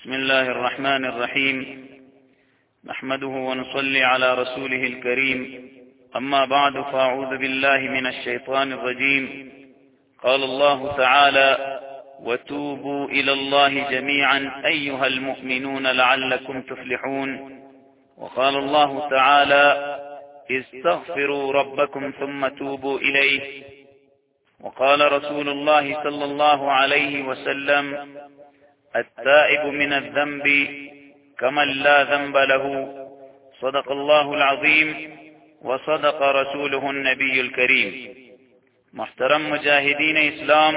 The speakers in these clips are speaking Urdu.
بسم الله الرحمن الرحيم نحمده ونصلي على رسوله الكريم أما بعد فأعوذ بالله من الشيطان الرجيم قال الله تعالى وتوبوا إلى الله جميعا أيها المؤمنون لعلكم تفلحون وقال الله تعالى استغفروا ربكم ثم توبوا إليه وقال رسول الله صلى الله عليه وسلم التائب من الذنب كمن لا ذنب له. صدق الله العظيم وصدق رسوله النبي الكريم. محترم مجاہدین اسلام،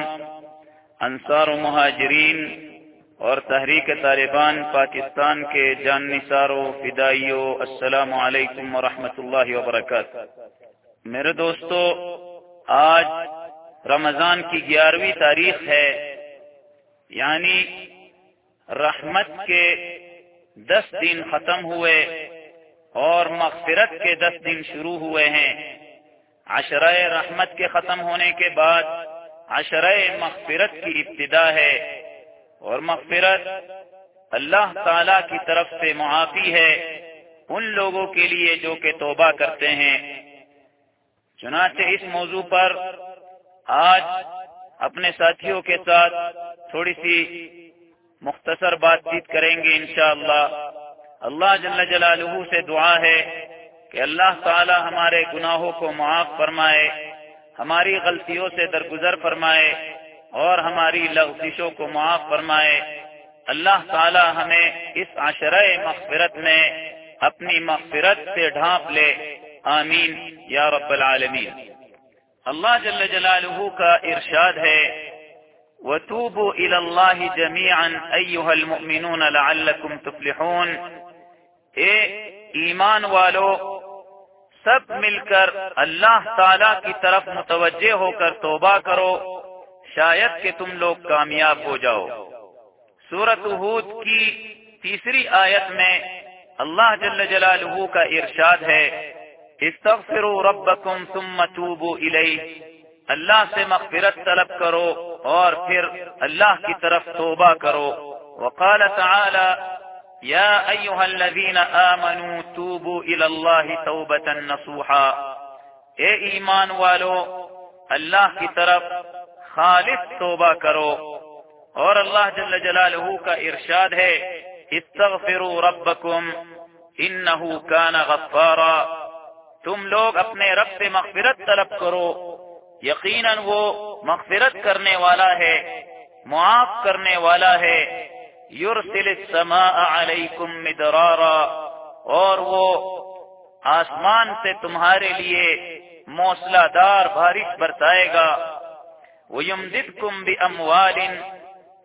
انصار و مہاجرین اور تحریک طالبان پاکستان کے جان نثاروں فدائیوں، السلام علیکم ورحمۃ اللہ وبرکاتہ۔ میرے دوستو، آج رمضان کی گیارہویں تاریخ ہے یعنی رحمت کے دس دن ختم ہوئے اور مغفرت کے دس دن شروع ہوئے ہیں۔ عشرۂ رحمت کے ختم ہونے کے بعد عشرۂ مغفرت کی ابتدا ہے اور مغفرت اللہ تعالی کی طرف سے معافی ہے ان لوگوں کے لیے جو کہ توبہ کرتے ہیں۔ چنانچہ اس موضوع پر آج اپنے ساتھیوں کے ساتھ تھوڑی سی مختصر بات چیت کریں گے انشاءاللہ۔ اللہ اللہ جل جلالہ سے دعا ہے کہ اللہ تعالی ہمارے گناہوں کو معاف فرمائے، ہماری غلطیوں سے درگزر فرمائے اور ہماری لغزشوں کو معاف فرمائے۔ اللہ تعالی ہمیں اس عشرۂ مغفرت میں اپنی مغفرت سے ڈھانپ لے۔ آمین یا رب العالمین۔ اللہ جل جلالہ کا ارشاد ہے وتوبوا الى الله جميعا ايها المؤمنون لعلكم تفلحون. اے ایمان والو، سب مل کر اللہ تعالی کی طرف متوجہ ہو کر توبہ کرو، شاید کہ تم لوگ کامیاب ہو جاؤ۔ سورت ہود کی تیسری آیت میں اللہ جل جلالہ کا ارشاد ہے، استغفروا ربکم ثم توبوا الیہ۔ اللہ سے مغفرت طلب کرو اور پھر اللہ کی طرف توبہ کرو۔ وقال تعالى يا أيها الذين آمنوا توبوا إلى الله توبة نصوحا۔ اے ایمان والو، اللہ کی طرف خالص توبہ کرو۔ اور اللہ جل جلالہ کا ارشاد ہے، استغفروا ربکم انہو کان غفارا۔ تم لوگ اپنے رب سے مغفرت طلب کرو۔ یقیناً وہ مغفرت کرنے والا ہے، معاف کرنے والا ہے۔ یورسل السماء علیکم مدرارا، اور وہ آسمان سے تمہارے لیے موسلا دار بارش برسائے گا۔ وہ یمددکم باموال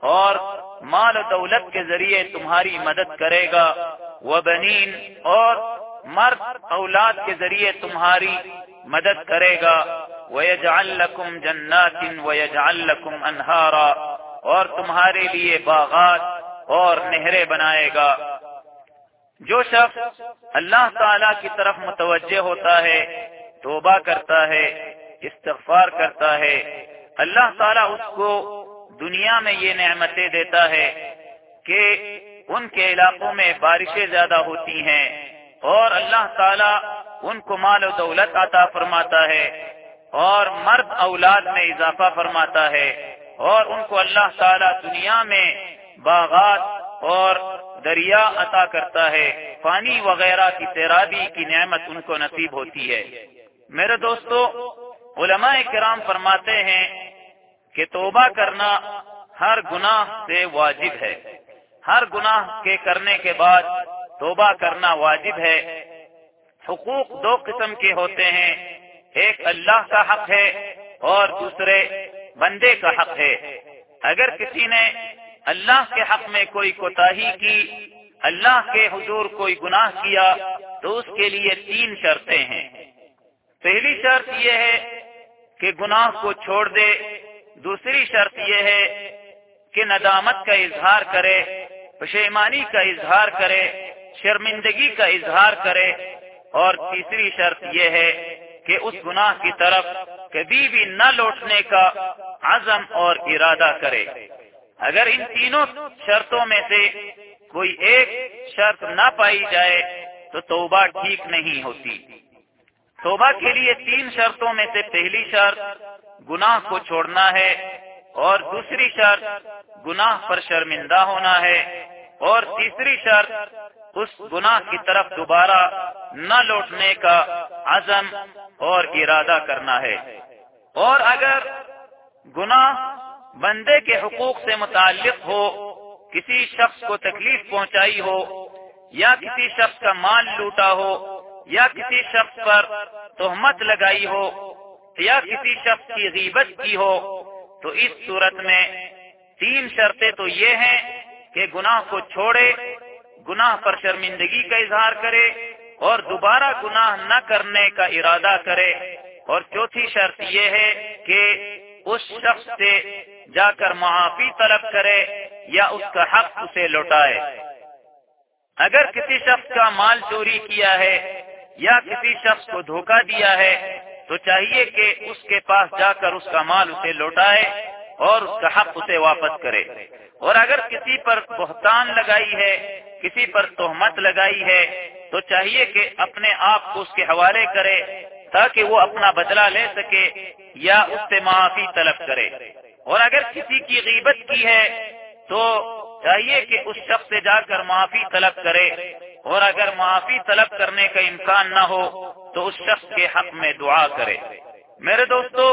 اور مال و دولت کے ذریعے تمہاری مدد کرے گا۔ وہ بنین اور مرد اولاد کے ذریعے تمہاری مدد کرے گا۔ وَيَجْعَلْ لَكُمْ جَنَّاتٍ وَيَجْعَلْ لَكُمْ أَنْهَارًا اور تمہارے لیے باغات اور نہریں بنائے گا۔ جو شخص اللہ تعالی کی طرف متوجہ ہوتا ہے، توبہ کرتا ہے، استغفار کرتا ہے، اللہ تعالیٰ اس کو دنیا میں یہ نعمتیں دیتا ہے کہ ان کے علاقوں میں بارشیں زیادہ ہوتی ہیں اور اللہ تعالیٰ ان کو مال و دولت عطا فرماتا ہے۔ اور مرد اولاد میں اضافہ فرماتا ہے اور ان کو اللہ تعالی دنیا میں باغات اور دریا عطا کرتا ہے، پانی وغیرہ کی تیرابی کی نعمت ان کو نصیب ہوتی ہے۔ میرے دوستو، علماء کرام فرماتے ہیں کہ توبہ کرنا ہر گناہ سے واجب ہے۔ ہر گناہ کے کرنے کے بعد توبہ کرنا واجب ہے۔ حقوق دو قسم کے ہوتے ہیں۔ ایک اللہ کا حق ہے اور دوسرے بندے کا حق ہے۔ اگر کسی نے اللہ کے حق میں کوئی کوتا کی، اللہ کے حضور کوئی گناہ کیا، تو اس کے لیے تین شرطیں ہیں۔ پہلی شرط یہ ہے کہ گناہ کو چھوڑ دے۔ دوسری شرط یہ ہے کہ ندامت کا اظہار کرے، پشیمانی کا اظہار کرے، شرمندگی کا اظہار کرے۔ اور تیسری شرط یہ ہے کہ اس گناہ کی طرف کبھی بھی نہ لوٹنے کا عزم اور ارادہ کرے۔ اگر ان تینوں شرطوں میں سے کوئی ایک شرط نہ پائی جائے تو توبہ ٹھیک نہیں ہوتی۔ توبہ کے لیے تین شرطوں میں سے پہلی شرط گناہ کو چھوڑنا ہے اور دوسری شرط گناہ پر شرمندہ ہونا ہے اور تیسری شرط اس گناہ کی طرف دوبارہ نہ لوٹنے کا عزم اور ارادہ کرنا ہے۔ اور اگر گناہ بندے کے حقوق سے متعلق ہو، کسی شخص کو تکلیف پہنچائی ہو، یا کسی شخص کا مال لوٹا ہو، یا کسی شخص پر تہمت لگائی ہو، یا کسی شخص کی غیبت کی ہو، تو اس صورت میں تین شرطیں تو یہ ہیں کہ گناہ کو چھوڑے گناہ پر شرمندگی کا اظہار کرے اور دوبارہ گناہ نہ کرنے کا ارادہ کرے۔ اور چوتھی شرط یہ ہے کہ اس شخص سے جا کر معافی طلب کرے یا اس کا حق اسے لوٹائے۔ اگر کسی شخص کا مال چوری کیا ہے یا کسی شخص کو دھوکہ دیا ہے، تو چاہیے کہ اس کے پاس جا کر اس کا مال اسے لوٹائے اور اس کا حق اسے واپس کرے۔ اور اگر کسی پر بہتان لگائی ہے کسی پر تہمت لگائی ہے تو چاہیے کہ اپنے آپ کو اس کے حوالے کرے تاکہ وہ اپنا بدلہ لے سکے یا اس سے معافی طلب کرے۔ اور اگر کسی کی غیبت کی ہے تو چاہیے کہ اس شخص سے جا کر معافی طلب کرے۔ اور اگر معافی طلب کرنے کا امکان نہ ہو تو اس شخص کے حق میں دعا کرے۔ میرے دوستو،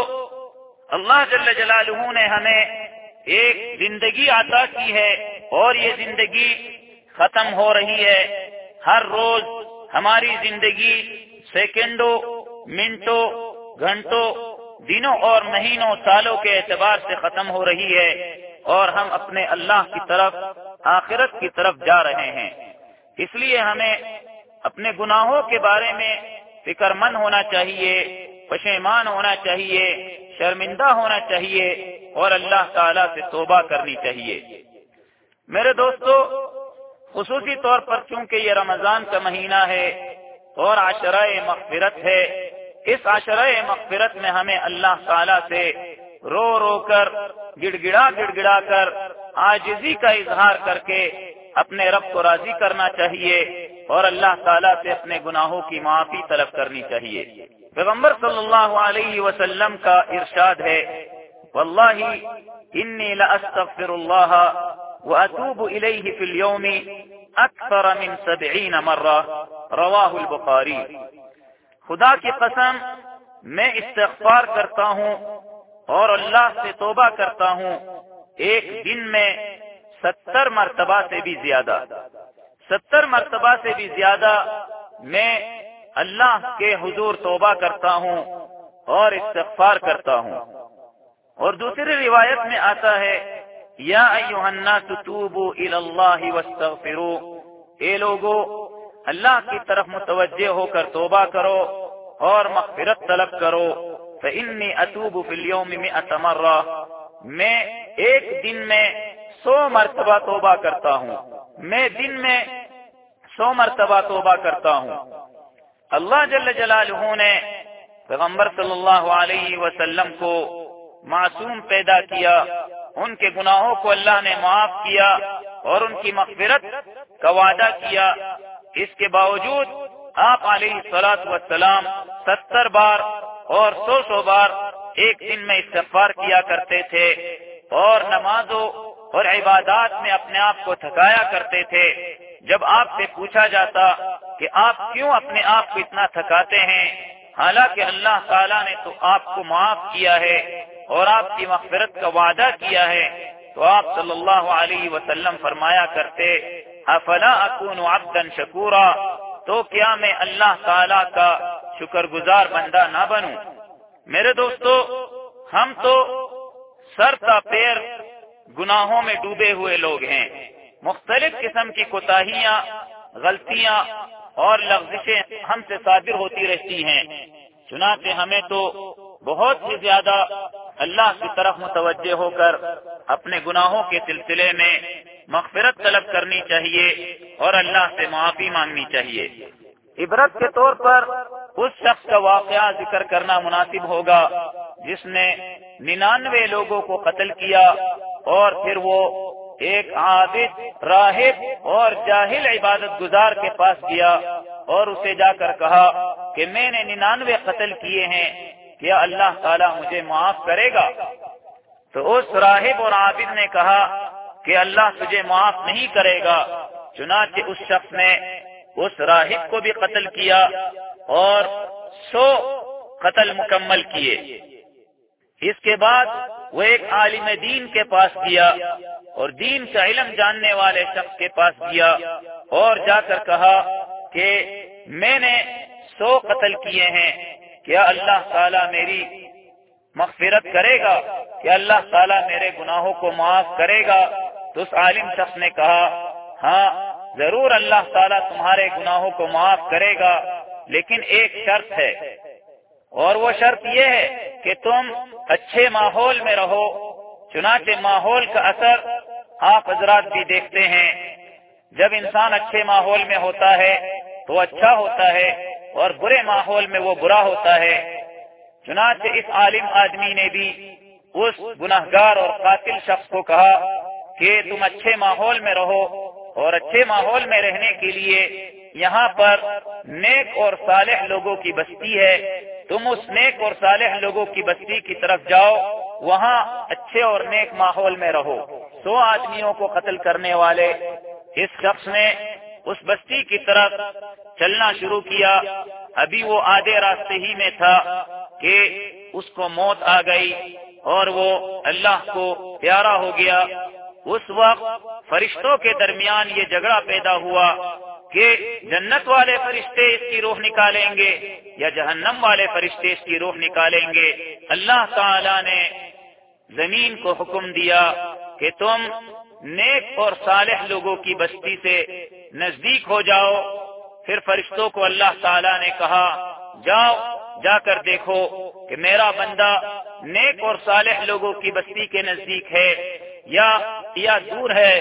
اللہ جل جلالہ نے ہمیں ایک زندگی عطا کی ہے اور یہ زندگی ختم ہو رہی ہے۔ ہر روز ہماری زندگی سیکنڈوں، منٹوں، گھنٹوں، دنوں اور مہینوں، سالوں کے اعتبار سے ختم ہو رہی ہے اور ہم اپنے اللہ کی طرف، آخرت کی طرف جا رہے ہیں۔ اس لیے ہمیں اپنے گناہوں کے بارے میں فکر مند ہونا چاہیے، پشیمان ہونا چاہیے، شرمندہ ہونا چاہیے اور اللہ تعالی سے توبہ کرنی چاہیے۔ میرے دوستو خصوصی طور پر چونکہ یہ رمضان کا مہینہ ہے اور عشرہ مغفرت ہے، اس عشرہ مغفرت میں ہمیں اللہ تعالی سے رو رو کر گڑ گڑا گڑ گڑا کر آجزی کا اظہار کر کے اپنے رب کو راضی کرنا چاہیے اور اللہ تعالیٰ سے اپنے گناہوں کی معافی طلب کرنی چاہیے۔ پیغمبر صلی اللہ علیہ وسلم کا ارشاد ہے، واللہ انی لاستغفر اللہ واتوب الیہ فی اليوم اکثر من سبعین مرہ رواہ البخاری خدا کی قسم، میں استغفار کرتا ہوں اور اللہ سے توبہ کرتا ہوں، ایک دن میں ستر مرتبہ سے بھی زیادہ. ستر مرتبہ سے بھی زیادہ میں اللہ کے حضور توبہ کرتا ہوں اور استغفار کرتا ہوں۔ اور دوسری روایت میں آتا ہے یا ایوہ الناس توبوا الى اللہ واستغفروا اے لوگو، اللہ کی طرف متوجہ ہو کر توبہ کرو اور مغفرت طلب کرو۔ فانی اتوب فی اليوم مئة مرہ میں ایک دن میں سو مرتبہ توبہ کرتا ہوں۔ میں دن میں سو مرتبہ توبہ کرتا ہوں۔ اللہ جل جلالہ نے پیغمبر صلی اللہ علیہ وسلم کو معصوم پیدا کیا۔ ان کے گناہوں کو اللہ نے معاف کیا اور ان کی مغفرت کا وعدہ کیا۔ اس کے باوجود آپ علیہ سلاط وسلام ستر بار اور سو سو بار ایک دن میں استغفار کیا کرتے تھے اور نمازوں اور عبادات میں اپنے آپ کو تھکایا کرتے تھے۔ جب آپ سے پوچھا جاتا کہ آپ کیوں اپنے آپ کو اتنا تھکاتے ہیں؟ حالانکہ اللہ تعالیٰ نے تو آپ کو معاف کیا ہے۔ اور آپ کی مغفرت کا وعدہ کیا ہے تو آپ صلی اللہ علیہ وسلم فرمایا کرتے، افلا اکون عبدا شکورا؟ تو کیا میں اللہ تعالی کا شکر گزار بندہ نہ بنوں؟ میرے دوستو، ہم تو سر کا پیر گناہوں میں ڈوبے ہوئے لوگ ہیں۔ مختلف قسم کی کوتاہیاں، غلطیاں اور لفزشیں ہم سے صادر ہوتی رہتی ہیں۔ چنانچہ ہمیں تو بہت ہی زیادہ اللہ کی طرف متوجہ ہو کر اپنے گناہوں کے سلسلے میں مغفرت طلب کرنی چاہیے اور اللہ سے معافی مانگنی چاہیے۔ عبرت کے طور پر اس شخص کا واقعہ ذکر کرنا مناسب ہوگا جس نے ننانوے لوگوں کو قتل کیا اور پھر وہ ایک عابد، راہب اور جاہل عبادت گزار کے پاس گیا اور اسے جا کر کہا کہ میں نے ننانوے قتل کیے ہیں کیا اللہ تعالیٰ مجھے معاف کرے گا؟ تو اس راہب اور عابد نے کہا کہ اللہ تجھے معاف نہیں کرے گا، چنانچہ اس شخص نے اس راہب کو بھی قتل کیا اور سو قتل مکمل کیے۔ اس کے بعد وہ ایک عالم دین کے پاس گیا اور دین کا علم جاننے والے شخص کے پاس گیا اور جا کر کہا کہ میں نے سو قتل کیے ہیں۔ کیا اللہ تعالیٰ میری مغفرت کرے گا؟ کہ اللہ تعالیٰ میرے گناہوں کو معاف کرے گا؟ تو اس عالم شخص نے کہا ہاں ضرور اللہ تعالیٰ تمہارے گناہوں کو معاف کرے گا، لیکن ایک شرط ہے۔ اور وہ شرط یہ ہے کہ تم اچھے ماحول میں رہو، چنانچہ ماحول کا اثر آپ حضرات بھی دیکھتے ہیں۔ جب انسان اچھے ماحول میں ہوتا ہے تو اچھا ہوتا ہے اور برے ماحول میں وہ برا ہوتا ہے۔ چنانچہ اس عالم آدمی نے بھی اس گناہ گار اور قاتل شخص کو کہا کہ تم اچھے ماحول میں رہو اور اچھے ماحول میں رہنے کے لیے یہاں پر نیک اور صالح لوگوں کی بستی ہے۔ تم اس نیک اور صالح لوگوں کی بستی کی طرف جاؤ، وہاں اچھے اور نیک ماحول میں رہو۔ سو آدمیوں کو قتل کرنے والے اس شخص نے اس بستی کی طرف چلنا شروع کیا۔ ابھی وہ آدھے راستے ہی میں تھا کہ اس کو موت آ گئی اور وہ اللہ کو پیارا ہو گیا۔ اس وقت فرشتوں کے درمیان یہ جھگڑا پیدا ہوا کہ جنت والے فرشتے اس کی روح نکالیں گے یا جہنم والے فرشتے اس کی روح نکالیں گے۔ اللہ تعالی نے زمین کو حکم دیا کہ تم نیک اور صالح لوگوں کی بستی سے نزدیک ہو جاؤ۔ پھر فرشتوں کو اللہ تعالی نے کہا، جاؤ، جا کر دیکھو کہ میرا بندہ نیک اور صالح لوگوں کی بستی کے نزدیک ہے یا یا دور ہے۔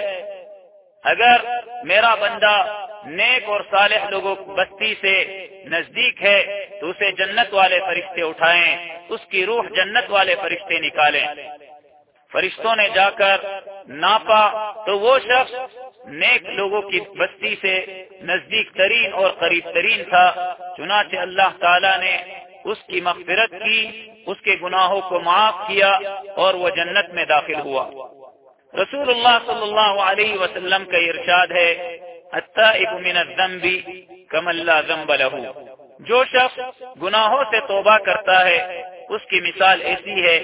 اگر میرا بندہ نیک اور صالح لوگوں کی بستی سے نزدیک ہے تو اسے جنت والے فرشتے اٹھائیں، اس کی روح جنت والے فرشتے نکالیں۔ فرشتوں نے جا کر ناپا تو وہ شخص نیک لوگوں کی بستی سے نزدیک ترین اور قریب ترین تھا، چنانچہ اللہ تعالی نے اس کی مغفرت کی، اس کے گناہوں کو معاف کیا اور وہ جنت میں داخل ہوا۔ رسول اللہ صلی اللہ علیہ وسلم کا ارشاد ہے من الذنب کم اللہ ذنب له جو شخص گناہوں سے توبہ کرتا ہے، اس کی مثال ایسی ہے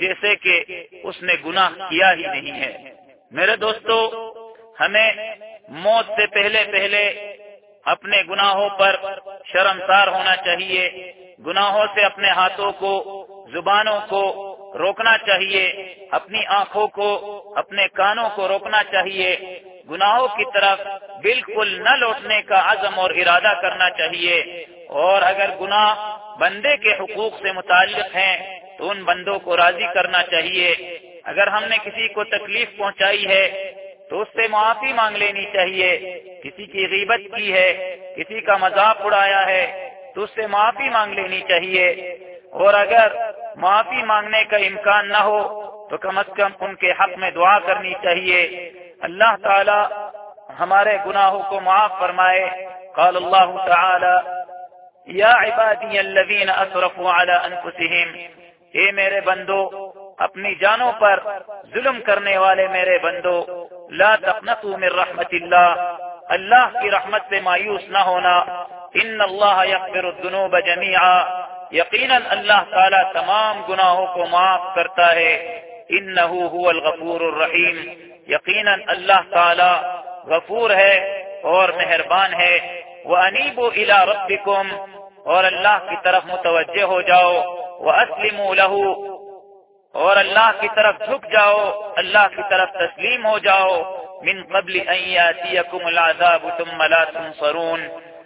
جیسے کہ اس نے گناہ کیا ہی نہیں ہے۔ میرے دوستو، ہمیں موت سے پہلے پہلے اپنے گناہوں پر شرمسار ہونا چاہیے۔ گناہوں سے اپنے ہاتھوں کو، زبانوں کو روکنا چاہیے۔ اپنی آنکھوں کو، اپنے کانوں کو روکنا چاہیے۔ گناہوں کی طرف بالکل نہ لوٹنے کا عزم اور ارادہ کرنا چاہیے۔ اور اگر گناہ بندے کے حقوق سے متعلق ہیں تو ان بندوں کو راضی کرنا چاہیے۔ اگر ہم نے کسی کو تکلیف پہنچائی ہے، تو اس سے معافی مانگ لینی چاہیے۔ کسی کی غیبت کی ہے، کسی کا مذاق اڑایا ہے، تو اس سے معافی مانگ لینی چاہیے۔ اور اگر معافی مانگنے کا امکان نہ ہو، تو کم از کم ان کے حق میں دعا کرنی چاہیے۔ اللہ تعالی ہمارے گناہوں کو معاف فرمائے۔ قال اللہ تعالی، یا عبادی الذین اسرفوا علی انفسهم اے میرے بندو، اپنی جانوں پر ظلم کرنے والے میرے بندو، لا تقنطوا من رحمت اللہ اللہ کی رحمت سے مایوس نہ ہونا، ان اللہ یغفر الذنوب جميعا یقینا اللہ تعالی تمام گناہوں کو معاف کرتا ہے انه هو الغفور الرحیم، یقینا اللہ تعالی غفور ہے اور مہربان ہے وہ انیب و الا ربکم اور اللہ کی طرف متوجہ ہو جاؤ۔ وہ اسلم لہو اور اللہ کی طرف جھک جاؤ، اللہ کی طرف تسلیم ہو جاؤ۔ من قبل العذاب ثم لا تنصرون۔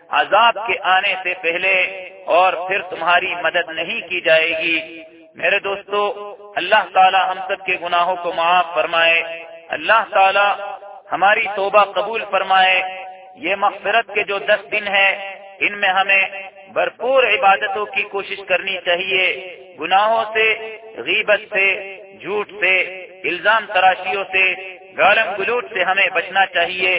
عذاب کے آنے سے پہلے اور پھر تمہاری مدد نہیں کی جائے گی۔ میرے دوستو، اللہ تعالی ہم سب کے گناہوں کو معاف فرمائے۔ اللہ تعالی ہماری توبہ قبول فرمائے۔ یہ مغفرت کے جو دس دن ہیں، ان میں ہمیں بھرپور عبادتوں کی کوشش کرنی چاہیے۔ گناہوں سے، غیبت سے، جھوٹ سے، الزام تراشیوں سے، گالم گلوٹ سے ہمیں بچنا چاہیے۔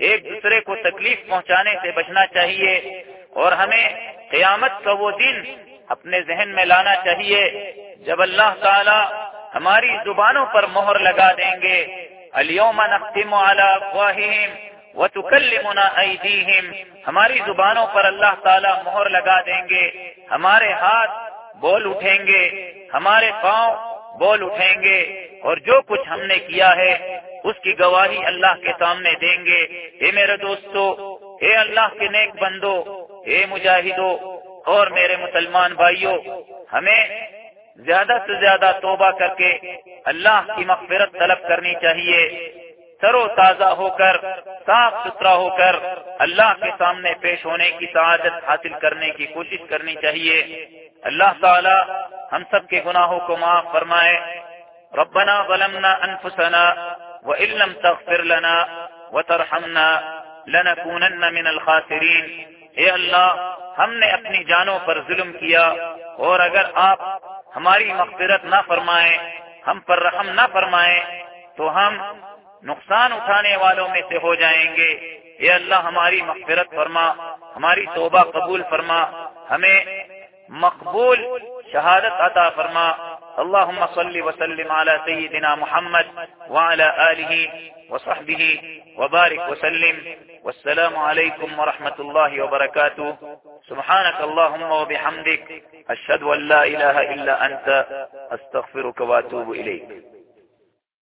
ایک دوسرے کو تکلیف پہنچانے سے بچنا چاہیے۔ اور ہمیں قیامت کا وہ دن اپنے ذہن میں لانا چاہیے۔ جب اللہ تعالی ہماری زبانوں پر مہر لگا دیں گے۔ اليوم نختم على افواههم وتكلمنا ايديهم ہماری زبانوں پر اللہ تعالی مہر لگا دیں گے، ہمارے ہاتھ بول اٹھیں گے، ہمارے پاؤں بول اٹھیں گے، اور جو کچھ ہم نے کیا ہے، اس کی گواہی اللہ کے سامنے دیں گے۔ اے میرے دوستو، اے اللہ کے نیک بندو، اے مجاہدو، اور میرے مسلمان بھائیوں ہمیں زیادہ سے زیادہ توبہ کر کے اللہ کی مغفرت طلب کرنی چاہیے۔ سر و تازہ ہو کر صاف ستھرا ہو کر اللہ کے سامنے پیش ہونے کی سعادت حاصل کرنے کی کوشش کرنی چاہیے۔ اللہ تعالی ہم سب کے گناہوں کو معاف فرمائے۔ ربنا ظلمنا انفسنا وان لم تغفر لنا وترحمنا لنكونن من الخاسرین۔ اے اللہ، ہم نے اپنی جانوں پر ظلم کیا اور اگر آپ ہماری مغفرت نہ فرمائیں، ہم پر رحم نہ فرمائیں، تو ہم نقصان اٹھانے والوں میں سے ہو جائیں گے۔ اے اللہ، ہماری مغفرت فرما، ہماری توبہ قبول فرما، ہمیں مقبول شہادت عطا فرما۔ اللهم صل وسلم على سيدنا محمد وعلى آله وصحبه وبارك وسلم۔ والسلام عليكم ورحمة الله وبركاته سبحانك اللهم وبحمدك أشهد أن لا إله إلا أنت أستغفرك وأتوب إليك